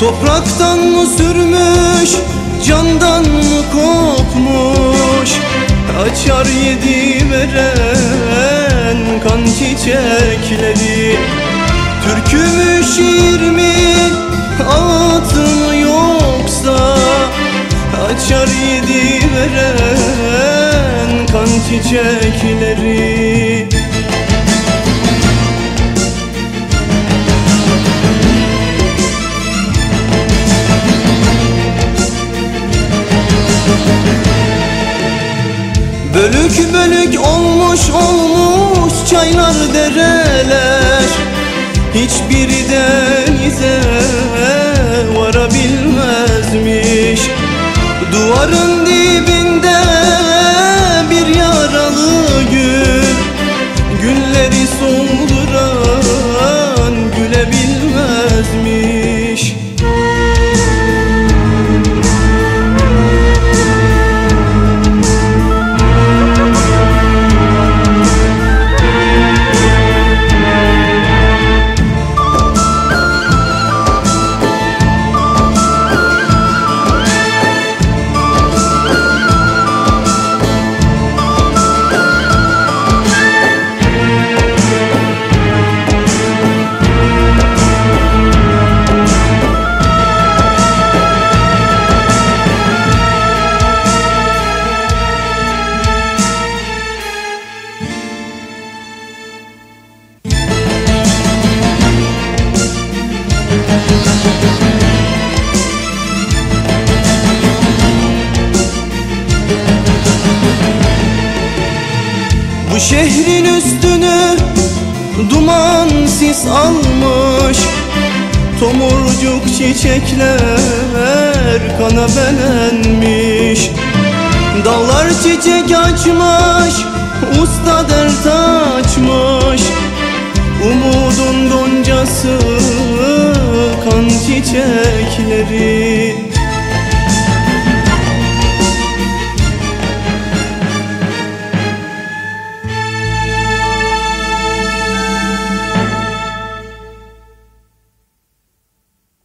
Topraktan mı sürmüş Candan mı kopmuş? Açar yedi veren Kan çiçekleri. Türkü mü şiir mi Ağıt mı yoksa Açar yedi veren Kan çiçekleri Bölük bölük olmuş olmuş çaylar dereler. Hiçbiri denize Bu şehrin üstünü duman sis almış. Tomurcuk çiçekler kana belenmiş. Dallar çiçek açmış usta derdi çiçekleri.